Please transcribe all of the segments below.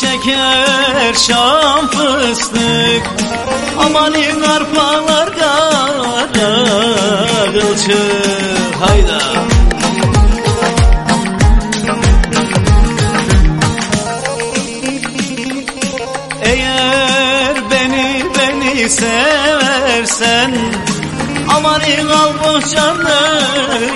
şeker şam fıstık. Amanın arpalar kara kılçık Hayda. Eğer beni beni seversen Amanın al bohçanı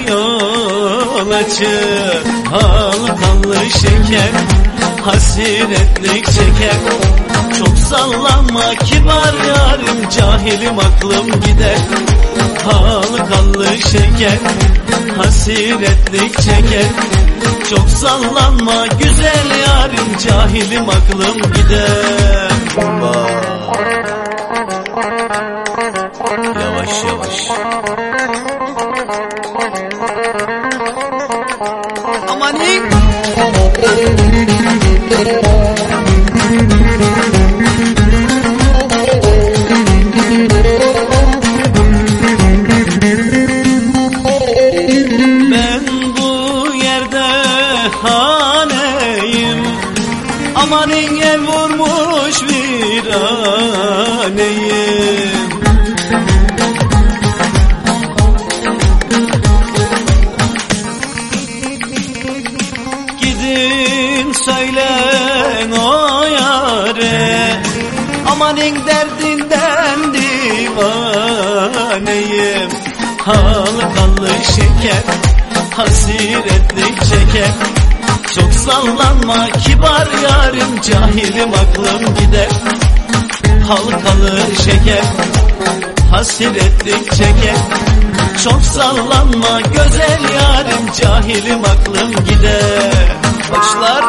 yola çık Halkalı şeker Hasiretlik çeker. Çok sallanma kibar yarim Cahilim aklım gider. Halkalı şeker Hasiretlik çeker. Çok sallanma güzel yarim Cahilim aklım gider. Vay. Yavaş. Yavaş Amanin Amanın el vurmuş bir aneyim Gidin söylen o yare Amanın derdinden divaneyim Halkalı şeker Hasiretlik çeker Çok sallanma kibar yarim Cahilim aklım gider. Halkalı şeker Hasiretlik çeker. Çok sallanma güzel yarim Cahilim aklım gider. Başlar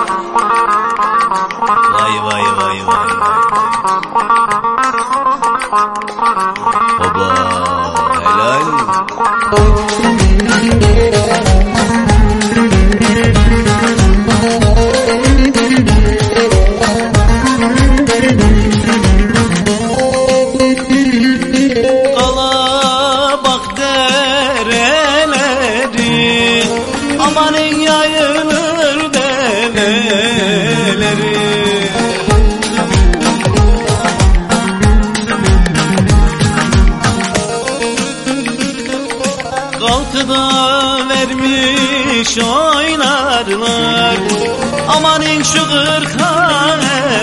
Vay vay vay vay. Baba helal Kalkıda vermiş oynarlar Amanın şu kırka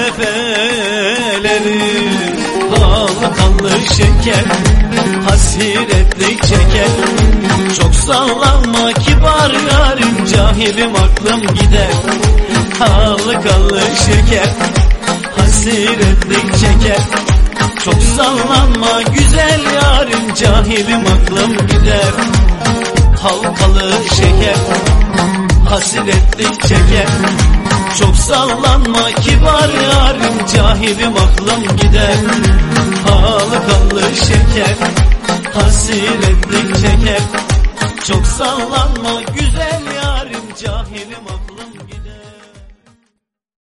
efeleri Halkalı şeker Hasiretlik çeker. Çok sallanma kibar yarim Cahilim aklım gider. Halkalı şeker Hasiretlik çeker. Çok sallanma güzel yarim Cahilim aklım gider Halkalı şeker Hasiretlik çeker. Çok sallanma kibar yarim Cahilim aklım gider. Halkalı şeker Hasiretlik çeker. Çok sallanma güzel yarim Cahilim aklım